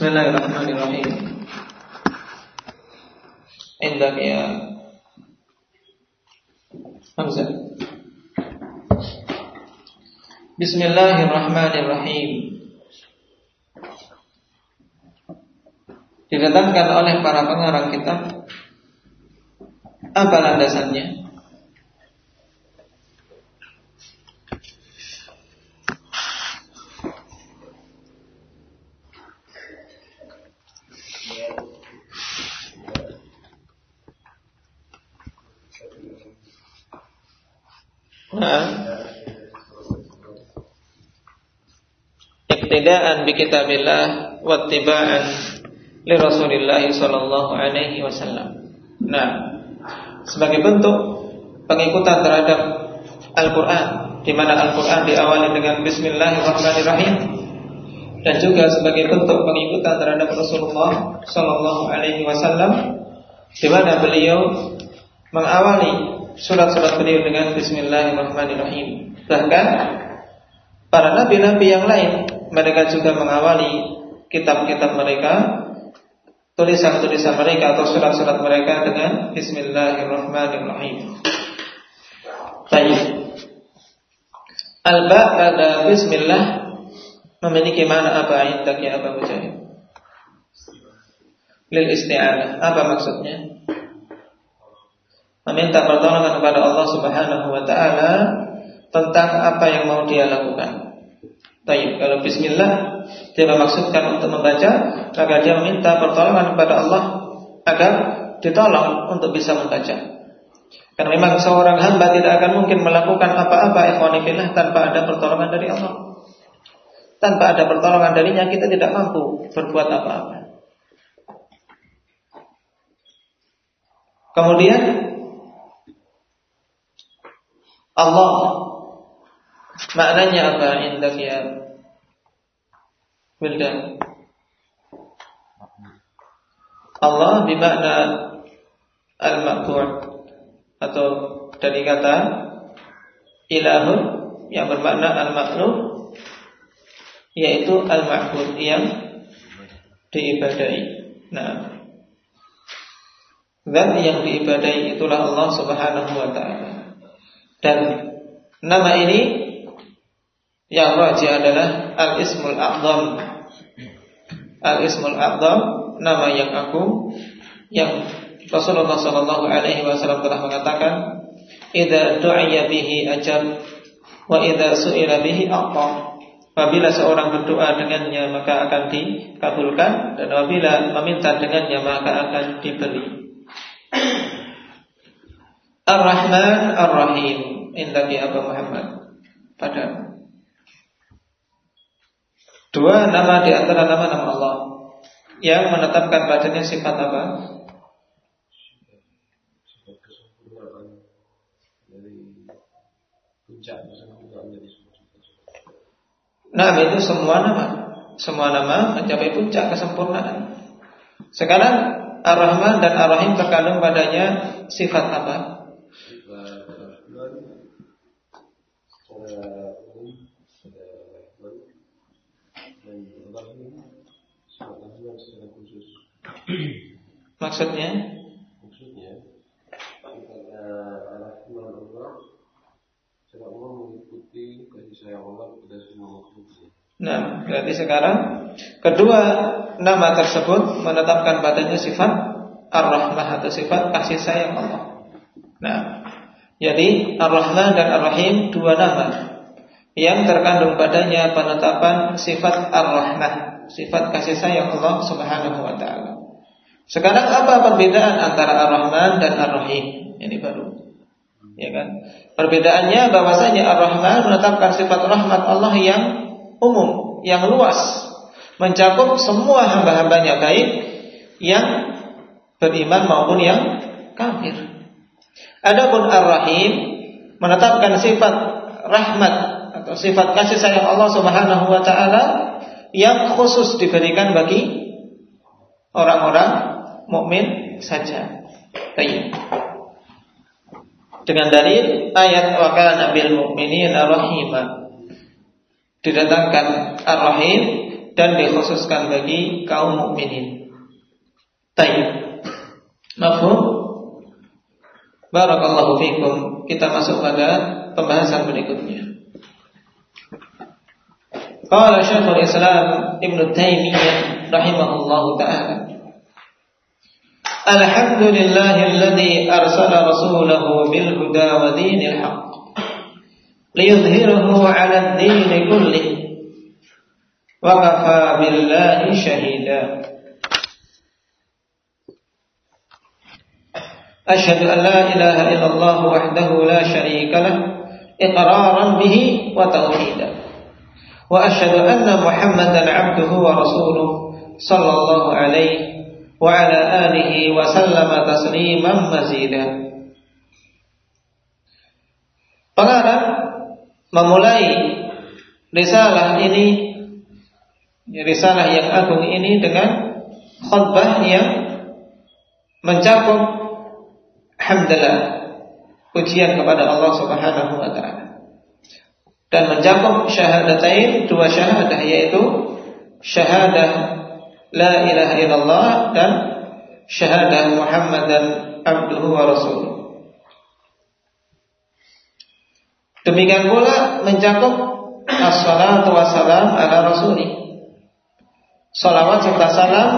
Bismillahirrahmanirrahim. Indak ya Hamzah. Bismillahirrahmanirrahim. Didatangkan oleh para pengarang kitab apa landasannya? Nah. Iktidaan bi kitabillah wa tibaan li Rasulillah sallallahu alaihi wasallam. Nah, sebagai bentuk pengikutan terhadap Al-Qur'an di mana Al-Qur'an diawali dengan bismillahirrahmanirrahim dan juga sebagai bentuk pengikutan terhadap Rasulullah sallallahu alaihi wasallam di mana beliau mengawali surat-surat beliau dengan Bismillahirrahmanirrahim. Bahkan para nabi-nabi yang lain mereka juga mengawali kitab-kitab mereka, tulisan-tulisan mereka atau surat-surat mereka dengan Bismillahirrahmanirrahim. Baik. Alba pada Bismillah memiliki mana apa intak ya Abu Mujahid? Lil isti'anah. Apa maksudnya? meminta pertolongan kepada Allah Subhanahu wa taala tentang apa yang mau dia lakukan. Baik, kalau bismillah dia memaksudkan untuk membaca, maka dia meminta pertolongan kepada Allah agar ditolong untuk bisa membaca. Karena memang seorang hamba tidak akan mungkin melakukan apa-apa ikhwanifillah tanpa ada pertolongan dari Allah. Tanpa ada pertolongan darinya kita tidak mampu berbuat apa-apa. Kemudian Allah maknanya apa indak ya Wildan Allah bermakna al-maqtur atau dari kata ilahun yang bermakna al-makhluk yaitu al-ma'bud yang diibadai. Nah, dan yang diibadai itulah Allah Subhanahu wa taala. Dan nama ini yang wajib adalah Al-Ismul A'zam. Al-Ismul A'zam nama yang agung yang Rasulullah sallallahu alaihi wasallam telah mengatakan, "Idza du'iya bihi ajab wa idza su'ila bihi aqam." Apabila seorang berdoa dengannya maka akan dikabulkan dan apabila meminta dengannya maka akan diberi. Ar-Rahman Ar-Rahim Indaki Abu Muhammad Pada Dua nama di antara nama-nama Allah Yang menetapkan padanya sifat apa? Nah itu semua nama Semua nama mencapai puncak kesempurnaan Sekarang Ar-Rahman dan Ar-Rahim terkandung padanya sifat apa? Maksudnya? Maksudnya Allah mengikuti kasih sayang Allah kepada semua Nah, berarti sekarang kedua nama tersebut menetapkan padanya sifat Ar-Rahmah atau sifat kasih sayang Allah. Nah, jadi Ar-Rahman dan Ar-Rahim dua nama yang terkandung padanya penetapan sifat Ar-Rahmah, sifat kasih sayang Allah Subhanahu wa taala. Sekarang apa perbedaan antara Ar-Rahman dan Ar-Rahim? Ini baru. Ya kan? Perbedaannya bahwasanya Ar-Rahman menetapkan sifat rahmat Allah yang umum, yang luas, mencakup semua hamba-hambanya baik yang beriman maupun yang kafir. Adapun Ar-Rahim menetapkan sifat rahmat atau sifat kasih sayang Allah Subhanahu wa taala yang khusus diberikan bagi orang-orang mukmin saja. Baik. Dengan dalil ayat wa kana bil mu'minina rahima. Didatangkan Ar-Rahim dan dikhususkan bagi kaum mukminin. Tayyib. Mafhum? Barakallahu fikum. Kita masuk pada pembahasan berikutnya. Qala Syekhul Islam Ibn Taimiyah rahimahullahu taala الحمد لله الذي أرسل رسوله بالهدى ودين الحق ليظهره على الدين كله وقفى بالله شهيدا أشهد أن لا إله إلا الله وحده لا شريك له إقرارا به وتوحيدا وأشهد أن محمدا عبده ورسوله صلى الله عليه وعلى آله وسلم تسليما مزيدا Pengarang memulai risalah ini risalah yang agung ini dengan khutbah yang mencakup hamdalah pujian kepada Allah Subhanahu wa taala dan mencakup syahadatain dua syahadah yaitu syahadah la ilaha illallah dan syahadah Muhammadan abduhu wa rasuluh. Demikian pula mencakup as-salatu wassalam ala rasuli. Salawat serta salam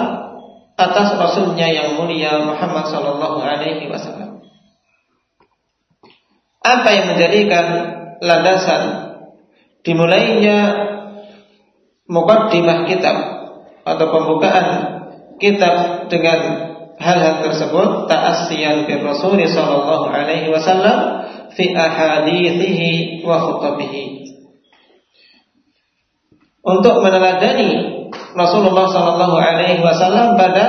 atas rasulnya yang mulia Muhammad sallallahu alaihi wasallam. Apa yang menjadikan landasan dimulainya mukaddimah kitab atau pembukaan kitab dengan hal-hal tersebut ta'assiyan bi Rasul sallallahu alaihi wasallam fi ahadithihi wa khutabihi untuk meneladani Rasulullah sallallahu alaihi wasallam pada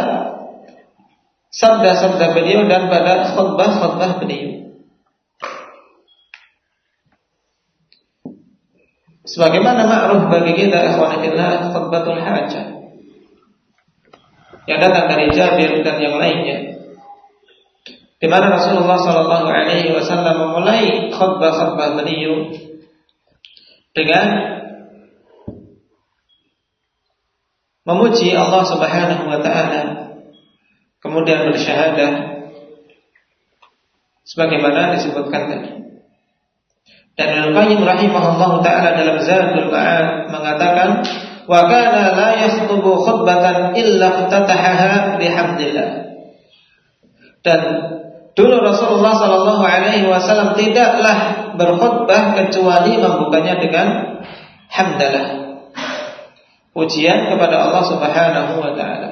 sabda-sabda beliau dan pada khutbah-khutbah beliau. Sebagaimana ma'ruf bagi kita ikhwanillah khutbatul hajah yang datang dari Jabir dan yang lainnya di mana Rasulullah Shallallahu Alaihi Wasallam memulai khutbah-khutbah beliau dengan memuji Allah Subhanahu Wa Taala, kemudian bersyahadah, sebagaimana disebutkan tadi. Dan Al-Qayyim rahimahullah taala dalam Zadul Ma'ad mengatakan wa kana la yakhutubu khutbatan illa ftatahaha bihamdillah. Dan dulu Rasulullah sallallahu alaihi wasallam tidaklah berkhutbah kecuali membukanya dengan hamdalah. Pujian kepada Allah Subhanahu wa taala.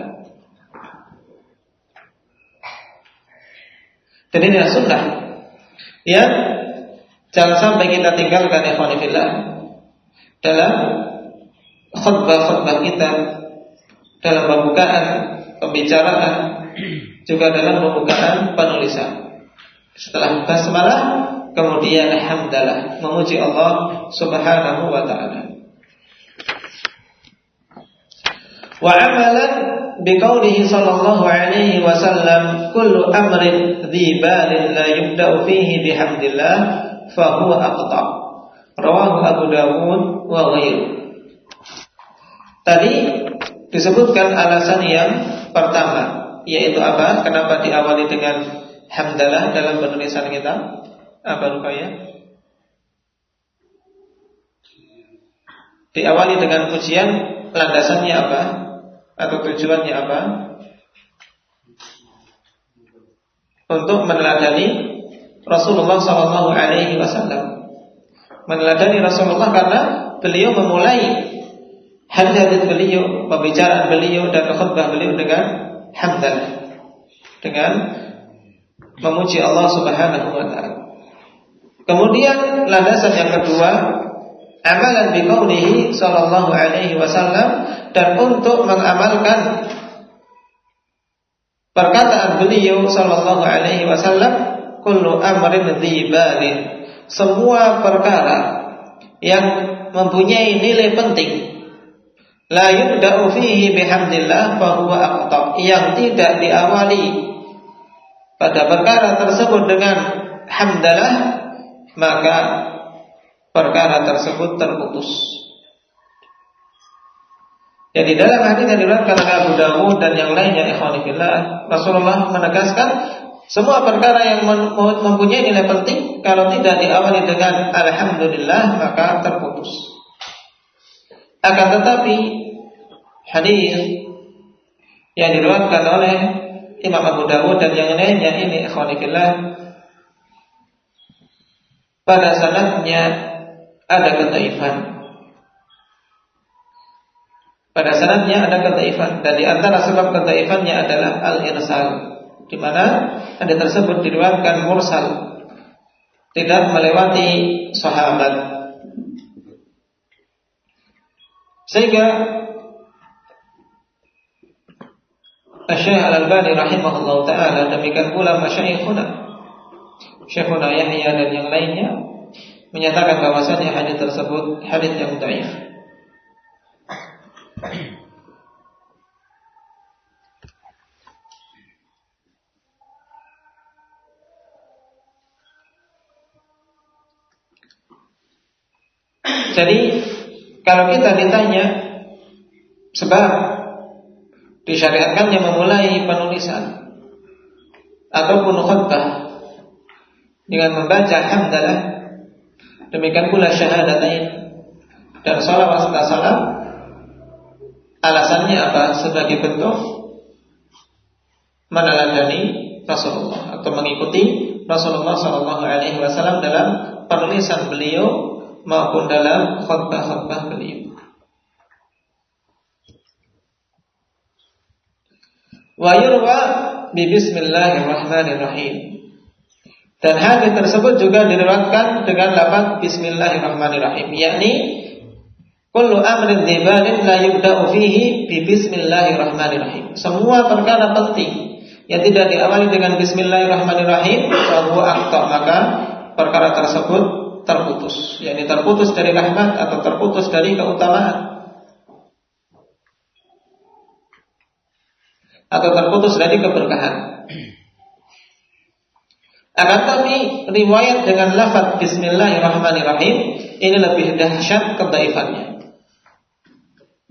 Dan ini sunnah. Ya, Jangan sampai kita tinggalkan ikhwanifillah dalam khutbah-khutbah kita dalam pembukaan pembicaraan juga dalam pembukaan penulisan. Setelah basmalah kemudian alhamdulillah memuji Allah Subhanahu wa taala. Wa amalan biqaulihi sallallahu alaihi wasallam kullu amrin dhi balin la yubda'u fihi bihamdillah fahuwa aqta. Rawahu Abu Dawud wa ghairu. Tadi disebutkan alasan yang pertama yaitu apa? Kenapa diawali dengan hamdalah dalam penulisan kita? Apa rupanya? Diawali dengan pujian, landasannya apa? Atau tujuannya apa? Untuk meneladani Rasulullah Shallallahu Alaihi Wasallam. Meneladani Rasulullah karena beliau memulai hadis beliau, pembicaraan beliau dan khutbah beliau dengan hamdalah, dengan memuji Allah Subhanahu Wa Taala. Kemudian landasan yang kedua amalan biqaulihi sallallahu alaihi wasallam dan untuk mengamalkan perkataan beliau sallallahu alaihi wasallam kullu amrin dzibalin. Semua perkara yang mempunyai nilai penting la yubda'u fihi bihamdillah fa huwa aqta yang tidak diawali pada perkara tersebut dengan hamdalah maka perkara tersebut terputus Ya di dalam hadis yang diriwayatkan oleh Abu Dawud dan yang lainnya ikhwanillah Rasulullah menegaskan semua perkara yang mempunyai nilai penting kalau tidak diawali dengan alhamdulillah maka terputus. Akan tetapi hadis yang diriwayatkan oleh Imam Abu Dawud dan yang lainnya ini ikhwanillah pada sanadnya ada ketaifan. Pada sanadnya ada ketaifan. Dan di antara sebab ketaifannya adalah al-irsal. Di mana hadis tersebut diriwayatkan mursal. Tidak melewati sahabat sehingga Syekh Al-Albani rahimahullah taala demikian pula masyaikhuna Syekhuna Yahya dan yang lainnya menyatakan bahwasanya hadis tersebut hadis yang dhaif Jadi kalau kita ditanya sebab disyariatkannya memulai penulisan ataupun khutbah dengan membaca hamdalah demikian pula syahadatain dan salawat serta salam Alasannya apa? Sebagai bentuk meneladani Rasulullah atau mengikuti Rasulullah Wasallam dalam penulisan beliau maupun dalam khutbah-khutbah beliau. Wa yurwa bi bismillahirrahmanirrahim. Dan hadis tersebut juga diriwayatkan dengan lafaz bismillahirrahmanirrahim, yakni Kullu amrin dibalin la yubda'u fihi bi bismillahirrahmanirrahim. Semua perkara penting yang tidak diawali dengan bismillahirrahmanirrahim bahwa akta maka perkara tersebut terputus, yakni terputus dari rahmat atau terputus dari keutamaan. Atau terputus dari keberkahan. Akan tapi riwayat dengan lafaz Bismillahirrahmanirrahim ini lebih dahsyat kedaifannya.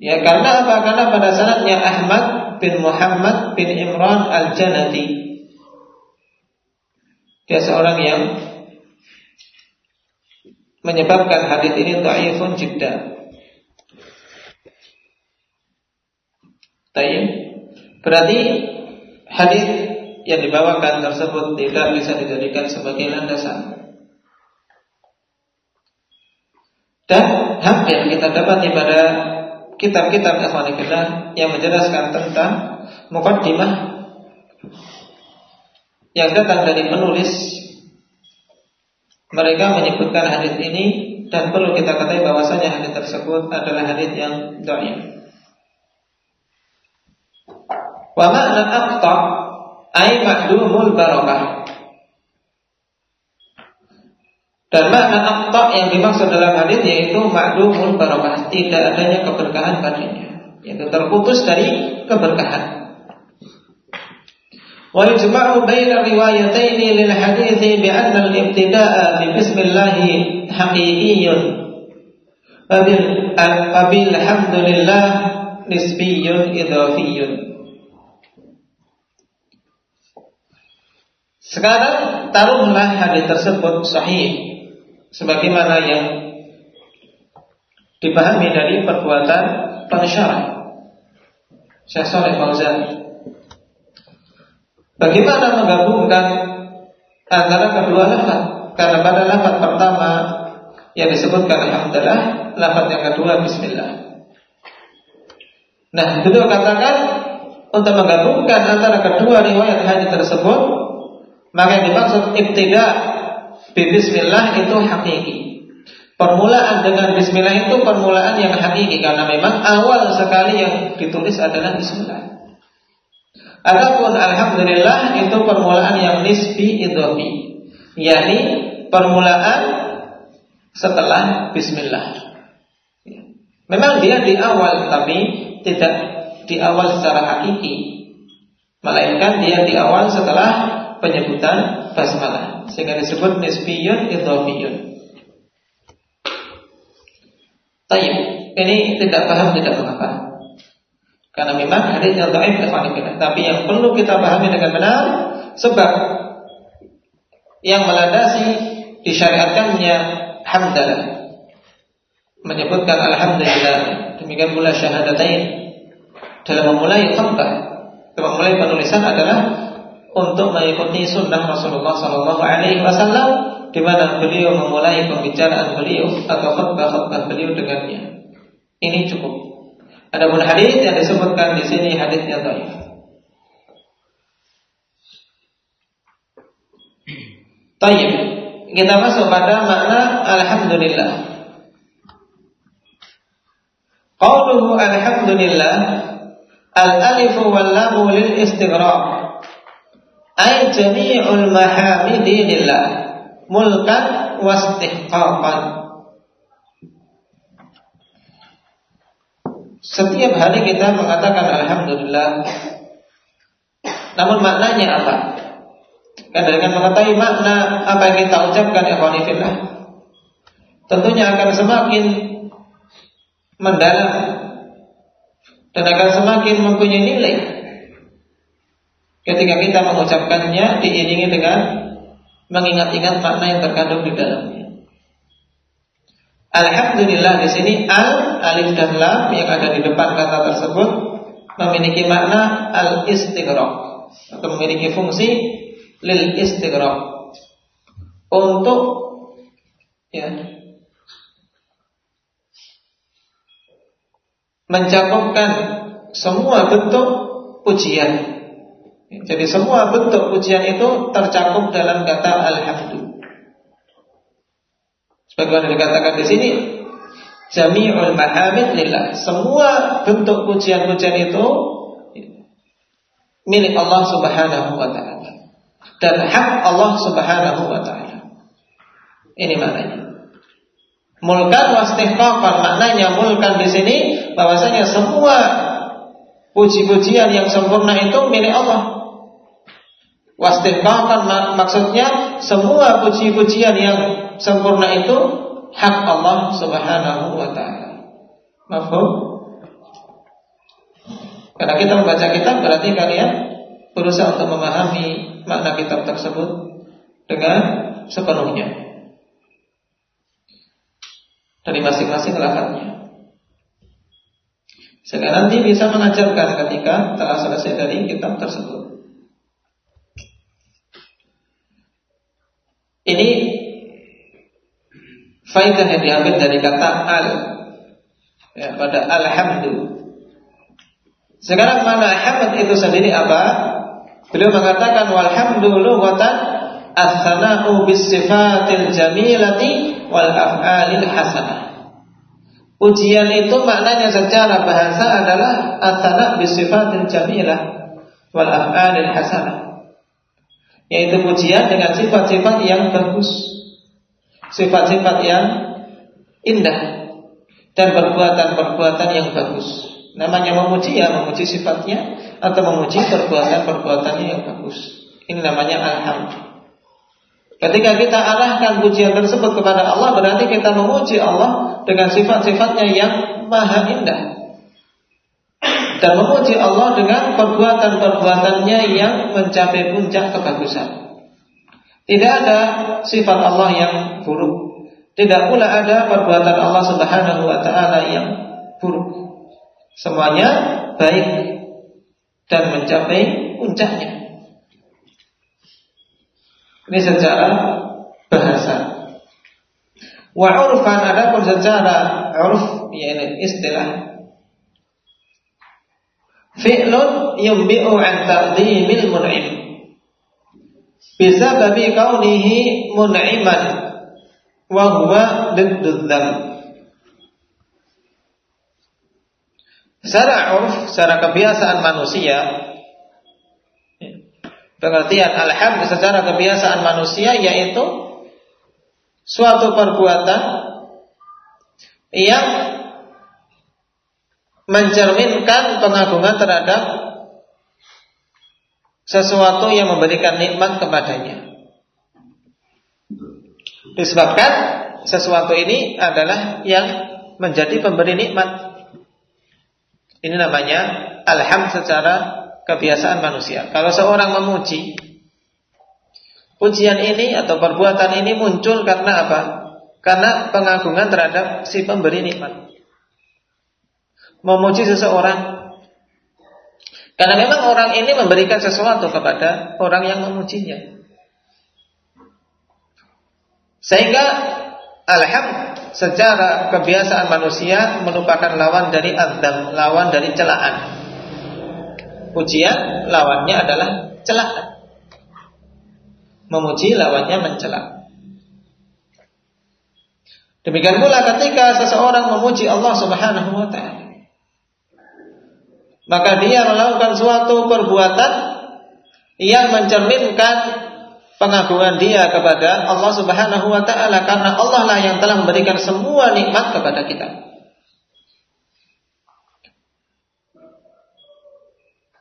Ya karena apa? Karena pada sanatnya Ahmad bin Muhammad bin Imran al-Janati Dia seorang yang menyebabkan hadis ini dhaifun jidda. Tayyib. Berarti hadis yang dibawakan tersebut tidak bisa dijadikan sebagai landasan. Dan hampir kita dapati pada kitab-kitab ikhwanillah yang menjelaskan tentang mukaddimah yang datang dari penulis mereka menyebutkan hadis ini dan perlu kita ketahui bahwasanya hadis tersebut adalah hadis yang dhaif. Wa ma'na aqta ay ma'dumul barakah. Dan makna akta yang dimaksud dalam hadis yaitu ma'dumul barakah, tidak adanya keberkahan padanya, yaitu terputus dari keberkahan. Lil hadits bi anna al-ibtida'a bi bismillah haqiqiyyun. Wabil wabil hamdulillah nisbiyyun idhafiyyun. Sekarang taruhlah hadis tersebut sahih sebagaimana yang dipahami dari perbuatan pensyarah Syekh Saleh Fauzan. Bagaimana menggabungkan antara kedua lafaz? Karena pada lafaz pertama yang disebutkan alhamdulillah, lafaz yang kedua bismillah. Nah, beliau katakan untuk menggabungkan antara kedua riwayat hadis tersebut, maka yang dimaksud ibtidah Bismillah itu hakiki. Permulaan dengan Bismillah itu permulaan yang hakiki karena memang awal sekali yang ditulis adalah Bismillah. Adapun Alhamdulillah itu permulaan yang nisbi idhofi, yakni permulaan setelah Bismillah. Memang dia di awal tapi tidak di awal secara hakiki, melainkan dia di awal setelah penyebutan basmalah sehingga disebut nisbiyun idhofiyun. Tayyib, ini tidak paham tidak mengapa. Karena memang hadisnya dhaif Tapi yang perlu kita pahami dengan benar sebab yang melandasi disyariatkannya hamdalah menyebutkan alhamdulillah demikian pula syahadatain dalam memulai khutbah dalam memulai penulisan adalah untuk mengikuti sunnah Rasulullah Sallallahu Alaihi Wasallam di mana beliau memulai pembicaraan beliau atau khutbah-khutbah beliau dengannya. Ini cukup. Adapun hadis yang disebutkan di sini hadisnya dhaif. Tayyib. Kita masuk pada makna alhamdulillah. Qauluhu alhamdulillah al-alif wal lam lil istighraq. Ay jami'ul mahamidi lillah mulkan wastihqaqan. Setiap hari kita mengatakan alhamdulillah. Namun maknanya apa? Karena dengan mengetahui makna apa yang kita ucapkan ya fillah, tentunya akan semakin mendalam dan akan semakin mempunyai nilai ketika kita mengucapkannya diiringi dengan mengingat-ingat makna yang terkandung di dalamnya. Alhamdulillah di sini al alif dan lam yang ada di depan kata tersebut memiliki makna al istighraq atau memiliki fungsi lil istighraq untuk ya mencakupkan semua bentuk pujian. Jadi semua bentuk pujian itu tercakup dalam kata alhamdulillah. Sebagaimana dikatakan di sini, jami'ul mahamid lillah. Semua bentuk pujian-pujian itu milik Allah Subhanahu wa taala dan hak Allah Subhanahu wa taala. Ini maknanya. Mulkan wastihqaqan maknanya mulkan di sini bahwasanya semua puji-pujian yang sempurna itu milik Allah. Wastihqaqan mak maksudnya semua puji-pujian yang sempurna itu hak Allah Subhanahu wa taala. Mafhum? Karena kita membaca kitab berarti kalian berusaha untuk memahami makna kitab tersebut dengan sepenuhnya dari masing-masing lahannya. Sehingga nanti bisa mengajarkan ketika telah selesai dari kitab tersebut. Ini faidah yang diambil dari kata al ya, pada alhamdulillah. Sekarang mana hamd itu sendiri apa? Beliau mengatakan walhamdulillah watan as-sana'u bis sifatil jamilati wal af'alil hasanah. Ujian itu maknanya secara bahasa adalah as-sana' bis sifatil jamilah wal af'alil hasanah. Yaitu pujian dengan sifat-sifat yang bagus. Sifat-sifat yang indah dan perbuatan-perbuatan yang bagus. Namanya memuji ya memuji sifatnya atau memuji perbuatan-perbuatannya yang bagus. Ini namanya alhamdulillah. Ketika kita arahkan pujian tersebut kepada Allah berarti kita memuji Allah dengan sifat-sifatnya yang maha indah. Dan memuji Allah dengan perbuatan-perbuatannya yang mencapai puncak kebagusan. Tidak ada sifat Allah yang buruk. Tidak pula ada perbuatan Allah Subhanahu wa taala yang buruk. Semuanya baik dan mencapai puncaknya. Ini secara bahasa. Wa urfan pun secara urf yaitu istilah fi'lun yumbi'u an taqdimil mun'im bisa babi kaunihi mun'iman. Wa huwa diddud Secara urf, secara kebiasaan manusia, pengertian alhamd secara kebiasaan manusia yaitu suatu perbuatan yang mencerminkan pengagungan terhadap sesuatu yang memberikan nikmat kepadanya. Disebabkan sesuatu ini adalah yang menjadi pemberi nikmat. Ini namanya alham secara kebiasaan manusia. Kalau seorang memuji, pujian ini atau perbuatan ini muncul karena apa? Karena pengagungan terhadap si pemberi nikmat. Memuji seseorang karena memang orang ini memberikan sesuatu kepada orang yang memujinya. Sehingga alham secara kebiasaan manusia merupakan lawan dari adzam, lawan dari celaan. Pujian lawannya adalah celaan. Memuji lawannya mencela. Demikian pula ketika seseorang memuji Allah Subhanahu wa taala. Maka dia melakukan suatu perbuatan yang mencerminkan pengagungan dia kepada Allah Subhanahu wa taala karena Allah lah yang telah memberikan semua nikmat kepada kita.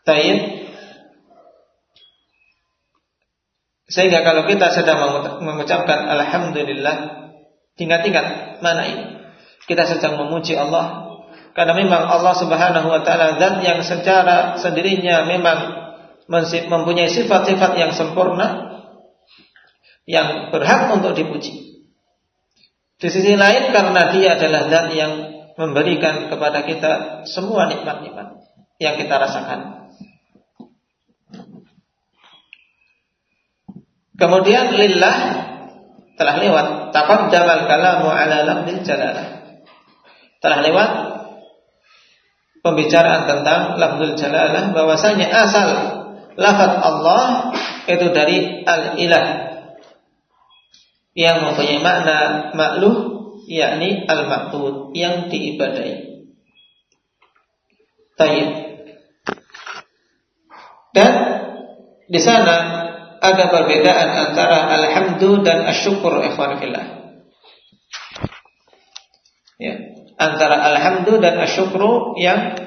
Tayyib. Sehingga kalau kita sedang mengucapkan alhamdulillah, ingat-ingat mana ini? Kita sedang memuji Allah karena memang Allah Subhanahu wa taala zat yang secara sendirinya memang mempunyai sifat-sifat yang sempurna yang berhak untuk dipuji. Di sisi lain karena dia adalah zat yang memberikan kepada kita semua nikmat-nikmat yang kita rasakan. Kemudian lillah telah lewat taqaddama kalamu ala lafzil jalalah. Telah lewat pembicaraan tentang lafzul jalalah bahwasanya asal lafaz Allah itu dari al-ilah yang mempunyai makna makluh yakni al-ma'bud yang diibadai. Tayyib. Dan di sana ada perbedaan antara alhamdu dan asyukur ikhwan. Ya, antara alhamdu dan asyukru yang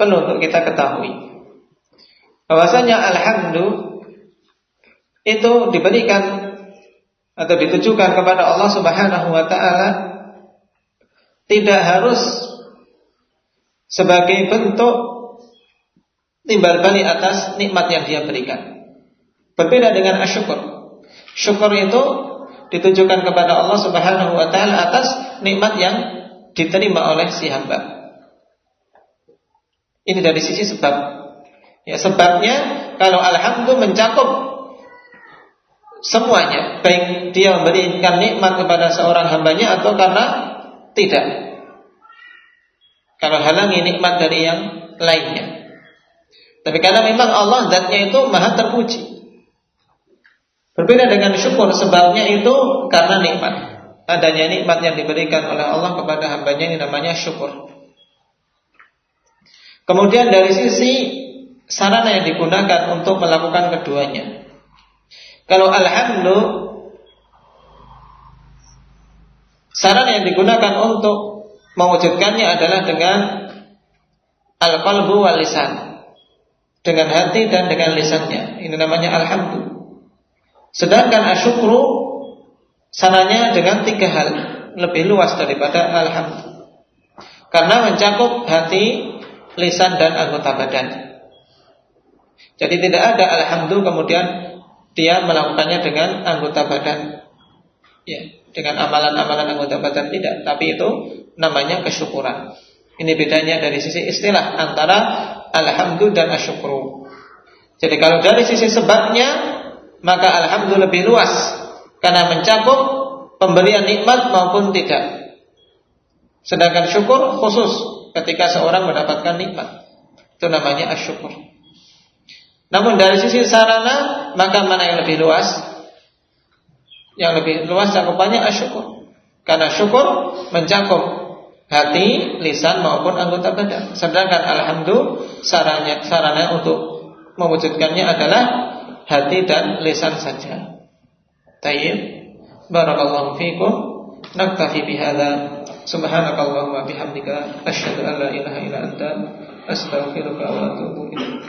perlu untuk kita ketahui. Bahwasanya alhamdu itu diberikan atau ditujukan kepada Allah Subhanahu wa taala tidak harus sebagai bentuk timbal balik atas nikmat yang dia berikan. Berbeda dengan asyukur. Syukur itu ditujukan kepada Allah Subhanahu wa taala atas nikmat yang diterima oleh si hamba. Ini dari sisi sebab. Ya sebabnya kalau alhamdulillah mencakup semuanya, baik dia memberikan nikmat kepada seorang hambanya atau karena tidak. Kalau halangi nikmat dari yang lainnya. Tapi karena memang Allah zatnya itu maha terpuji. Berbeda dengan syukur sebabnya itu karena nikmat. Adanya nikmat yang diberikan oleh Allah kepada hambanya ini namanya syukur. Kemudian dari sisi sarana yang digunakan untuk melakukan keduanya. Kalau alhamdulillah saran yang digunakan untuk mewujudkannya adalah dengan al-qalbu wal lisan. Dengan hati dan dengan lisannya. Ini namanya alhamdulillah. Sedangkan asyukru sananya dengan tiga hal lebih luas daripada alhamdulillah. Karena mencakup hati, lisan dan anggota badan. Jadi tidak ada alhamdulillah kemudian dia melakukannya dengan anggota badan. Ya, dengan amalan-amalan anggota badan tidak, tapi itu namanya kesyukuran. Ini bedanya dari sisi istilah antara alhamdulillah dan asyukru. Jadi kalau dari sisi sebabnya, maka alhamdulillah lebih luas karena mencakup pemberian nikmat maupun tidak. Sedangkan syukur khusus ketika seorang mendapatkan nikmat. Itu namanya asyukur. Namun dari sisi sarana maka mana yang lebih luas? Yang lebih luas cakupannya asyukur. Karena syukur mencakup hati, lisan maupun anggota badan. Sedangkan alhamdulillah sarana sarana untuk mewujudkannya adalah hati dan lisan saja. Tayyib. Barakallahu fiikum. Naktafi bihadza. Subhanakallahumma bihamdika asyhadu an la ilaha illa anta astaghfiruka wa atubu ilaik.